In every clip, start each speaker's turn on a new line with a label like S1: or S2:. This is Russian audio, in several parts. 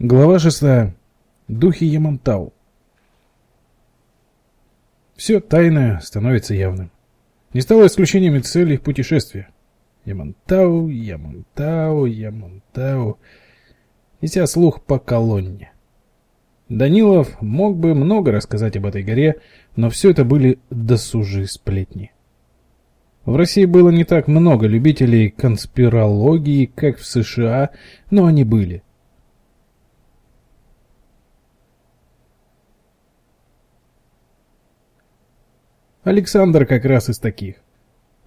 S1: Глава шестая. Духи Ямантау. Все тайное становится явным. Не стало исключением и цель их путешествия. Ямантау, Ямантау, Ямантау. Неся слух по колонне. Данилов мог бы много рассказать об этой горе, но все это были досужие сплетни. В России было не так много любителей конспирологии, как в США, но они были. Александр как раз из таких.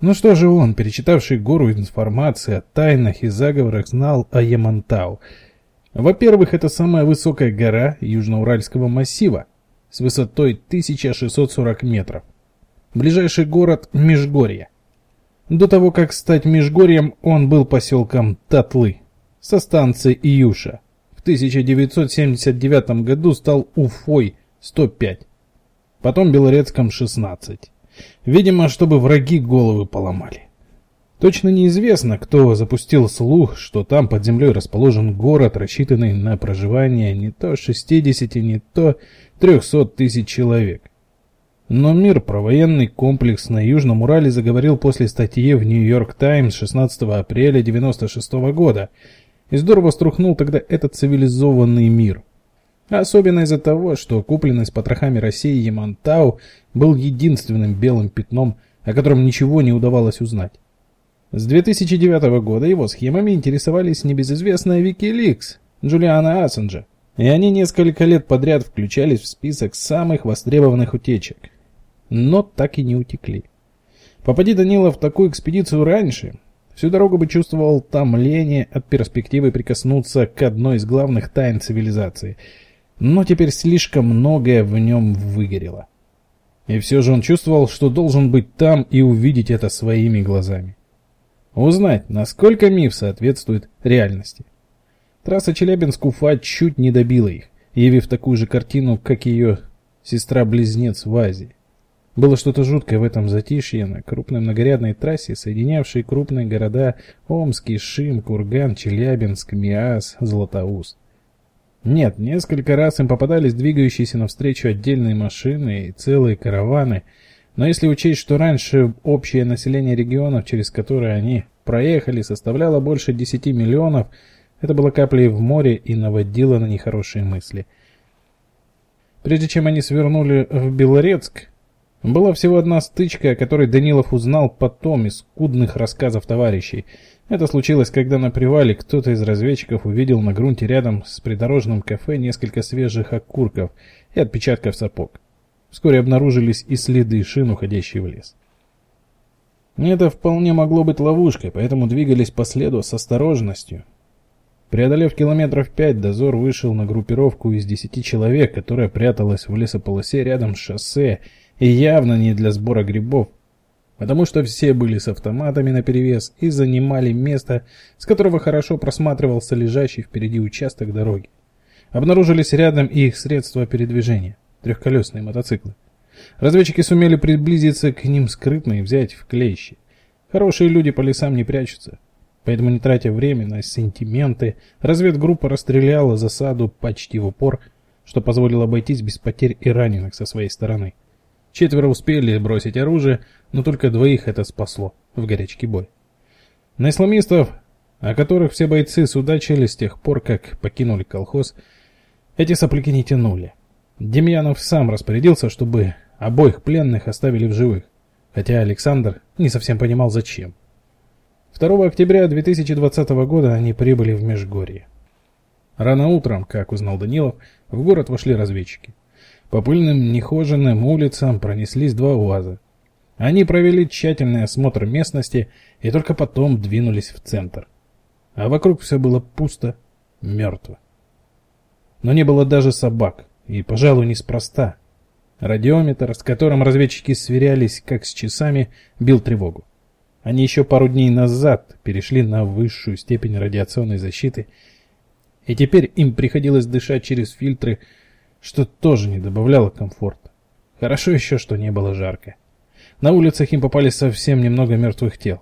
S1: Ну что же он, перечитавший гору информации о тайнах и заговорах, знал о Ямантау? Во-первых, это самая высокая гора Южноуральского массива с высотой 1640 метров. Ближайший город Межгорье. До того, как стать Межгорьем, он был поселком Татлы со станции Июша. В 1979 году стал Уфой 105, потом Белорецком 16. Видимо, чтобы враги головы поломали. Точно неизвестно, кто запустил слух, что там под землей расположен город, рассчитанный на проживание не то 60, не то 300 тысяч человек. Но мир про военный комплекс на Южном Урале заговорил после статьи в Нью-Йорк Таймс 16 апреля 96 года и здорово струхнул тогда этот цивилизованный мир. Особенно из-за того, что купленный с потрохами России Ямантау был единственным белым пятном, о котором ничего не удавалось узнать. С 2009 года его схемами интересовались небезызвестная Wikileaks Джулиана Ассенджа, и они несколько лет подряд включались в список самых востребованных утечек но так и не утекли. Попади Данила в такую экспедицию раньше, всю дорогу бы чувствовал томление от перспективы прикоснуться к одной из главных тайн цивилизации. Но теперь слишком многое в нем выгорело. И все же он чувствовал, что должен быть там и увидеть это своими глазами. Узнать, насколько миф соответствует реальности. Трасса Челябинск-Уфа чуть не добила их, явив такую же картину, как ее сестра-близнец в Азии. Было что-то жуткое в этом затишье на крупной многорядной трассе, соединявшей крупные города Омский, Шим, Курган, Челябинск, Миас, Златоуст. Нет, несколько раз им попадались двигающиеся навстречу отдельные машины и целые караваны, но если учесть, что раньше общее население регионов, через которые они проехали, составляло больше 10 миллионов, это было каплей в море и наводило на нехорошие мысли. Прежде чем они свернули в Белорецк, была всего одна стычка, о которой Данилов узнал потом из скудных рассказов товарищей. Это случилось, когда на привале кто-то из разведчиков увидел на грунте рядом с придорожным кафе несколько свежих окурков и отпечатков сапог. Вскоре обнаружились и следы шин, уходящие в лес. Это вполне могло быть ловушкой, поэтому двигались по следу с осторожностью. Преодолев километров пять, дозор вышел на группировку из десяти человек, которая пряталась в лесополосе рядом с шоссе и явно не для сбора грибов, потому что все были с автоматами наперевес и занимали место, с которого хорошо просматривался лежащий впереди участок дороги. Обнаружились рядом и их средства передвижения – трехколесные мотоциклы. Разведчики сумели приблизиться к ним скрытно и взять в клещи. Хорошие люди по лесам не прячутся. Поэтому, не тратя время на сентименты, разведгруппа расстреляла засаду почти в упор, что позволило обойтись без потерь и раненых со своей стороны. Четверо успели бросить оружие, но только двоих это спасло в горячке бой. На исламистов, о которых все бойцы судачили с тех пор, как покинули колхоз, эти сопляки не тянули. Демьянов сам распорядился, чтобы обоих пленных оставили в живых, хотя Александр не совсем понимал зачем. 2 октября 2020 года они прибыли в Межгорье. Рано утром, как узнал Данилов, в город вошли разведчики. По пыльным, нехоженным улицам пронеслись два УАЗа. Они провели тщательный осмотр местности и только потом двинулись в центр. А вокруг все было пусто, мертво. Но не было даже собак, и, пожалуй, неспроста. Радиометр, с которым разведчики сверялись, как с часами, бил тревогу. Они еще пару дней назад перешли на высшую степень радиационной защиты, и теперь им приходилось дышать через фильтры, что тоже не добавляло комфорта. Хорошо еще, что не было жарко. На улицах им попались совсем немного мертвых тел.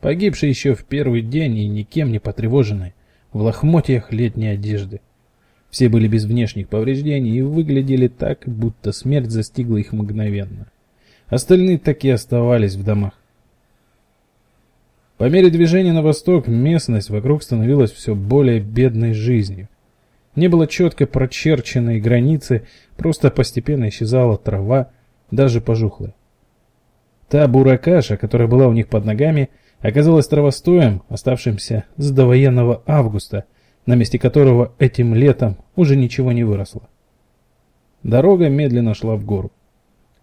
S1: Погибшие еще в первый день и никем не потревоженные, в лохмотьях летней одежды. Все были без внешних повреждений и выглядели так, будто смерть застигла их мгновенно. Остальные так и оставались в домах. По мере движения на восток местность вокруг становилась все более бедной жизнью. Не было четко прочерченной границы, просто постепенно исчезала трава, даже пожухлая. Та буракаша, которая была у них под ногами, оказалась травостоем, оставшимся с довоенного августа – на месте которого этим летом уже ничего не выросло. Дорога медленно шла в гору.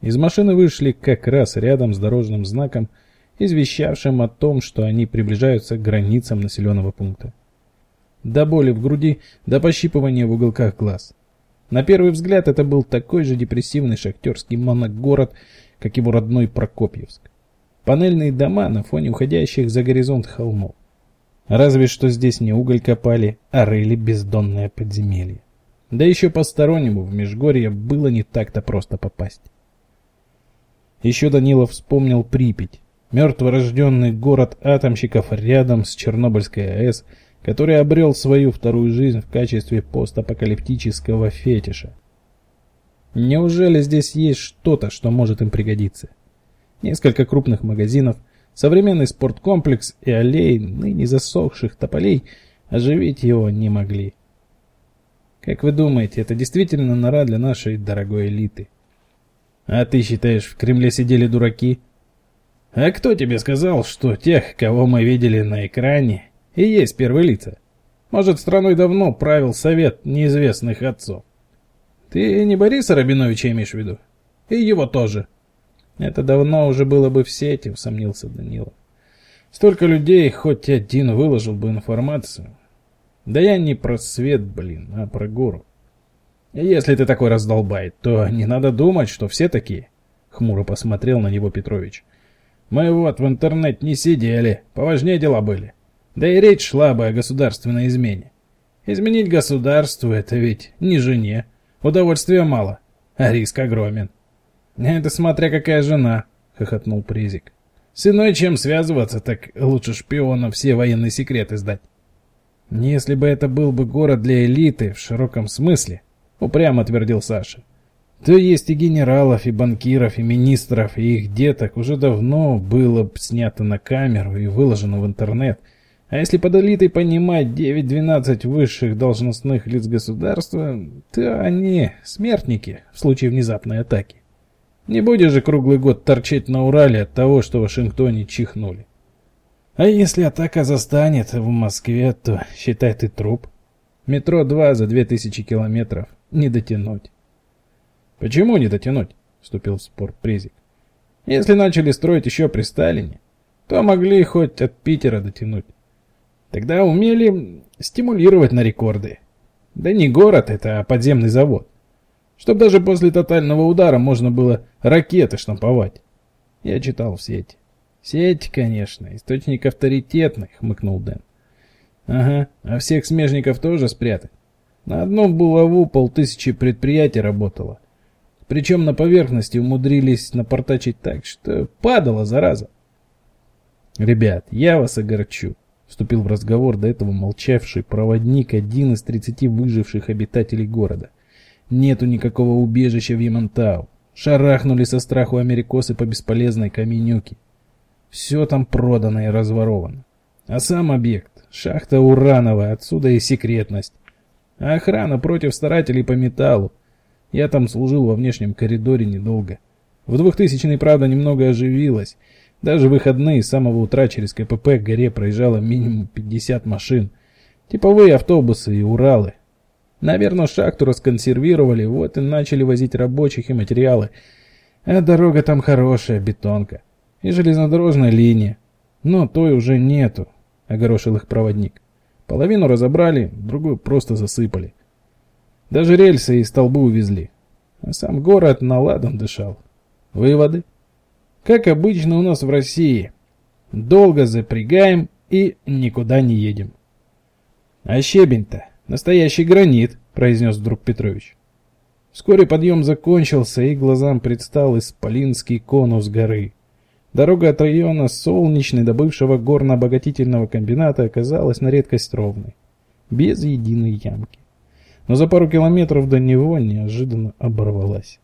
S1: Из машины вышли как раз рядом с дорожным знаком, извещавшим о том, что они приближаются к границам населенного пункта. До боли в груди, до пощипывания в уголках глаз. На первый взгляд это был такой же депрессивный шахтерский моногород, как его родной Прокопьевск. Панельные дома на фоне уходящих за горизонт холмов. Разве что здесь не уголь копали, а рыли бездонное подземелье. Да еще постороннему в Межгорье было не так-то просто попасть. Еще Данилов вспомнил Припять, мертворожденный город атомщиков рядом с Чернобыльской АЭС, который обрел свою вторую жизнь в качестве постапокалиптического фетиша. Неужели здесь есть что-то, что может им пригодиться? Несколько крупных магазинов – Современный спорткомплекс и аллеи ныне засохших тополей оживить его не могли. Как вы думаете, это действительно нора для нашей дорогой элиты? А ты считаешь, в Кремле сидели дураки? А кто тебе сказал, что тех, кого мы видели на экране, и есть первые лица? Может, страной давно правил совет неизвестных отцов? Ты не Бориса Рабиновича имеешь в виду? И его тоже. Это давно уже было бы в сети, усомнился Данилов. Столько людей, хоть один выложил бы информацию. Да я не про свет, блин, а про гору. Если ты такой раздолбай, то не надо думать, что все такие. Хмуро посмотрел на него Петрович. Мы вот в интернет не сидели, поважнее дела были. Да и речь шла бы о государственной измене. Изменить государство — это ведь не жене. Удовольствия мало, а риск огромен. «Это смотря какая жена», — хохотнул Призик. «С иной чем связываться, так лучше шпиона все военные секреты сдать». «Если бы это был бы город для элиты в широком смысле», — упрямо твердил Саша, «то есть и генералов, и банкиров, и министров, и их деток уже давно было бы снято на камеру и выложено в интернет. А если под элитой понимать 9-12 высших должностных лиц государства, то они смертники в случае внезапной атаки. Не будешь же круглый год торчать на Урале от того, что в Вашингтоне чихнули. А если атака застанет в Москве, то считай ты труп. Метро 2 за 2000 километров. Не дотянуть. Почему не дотянуть? Вступил в спор Презик. Если начали строить еще при Сталине, то могли хоть от Питера дотянуть. Тогда умели стимулировать на рекорды. Да не город это, а подземный завод. Чтоб даже после тотального удара можно было ракеты штамповать. Я читал в сети. Сеть, конечно, источник авторитетный, хмыкнул Дэн. Ага, а всех смежников тоже спрятать. На одном булаву полтысячи предприятий работало. Причем на поверхности умудрились напортачить так, что падала зараза. Ребят, я вас огорчу. Вступил в разговор до этого молчавший проводник, один из тридцати выживших обитателей города. Нету никакого убежища в Ямантау. Шарахнули со страху америкосы по бесполезной каменюке. Все там продано и разворовано. А сам объект — шахта урановая, отсюда и секретность. А охрана против старателей по металлу. Я там служил во внешнем коридоре недолго. В 2000-й, правда, немного оживилась. Даже выходные с самого утра через КПП к горе проезжало минимум 50 машин. Типовые автобусы и Уралы. Наверное, шахту расконсервировали, вот и начали возить рабочих и материалы. А дорога там хорошая, бетонка. И железнодорожная линия. Но той уже нету, огорошил их проводник. Половину разобрали, другую просто засыпали. Даже рельсы и столбы увезли. А сам город наладом дышал. Выводы? Как обычно у нас в России. Долго запрягаем и никуда не едем. А щебень-то «Настоящий гранит», — произнес вдруг Петрович. Вскоре подъем закончился, и глазам предстал исполинский конус горы. Дорога от района Солнечной до бывшего горно-обогатительного комбината оказалась на редкость ровной, без единой ямки. но за пару километров до него неожиданно оборвалась.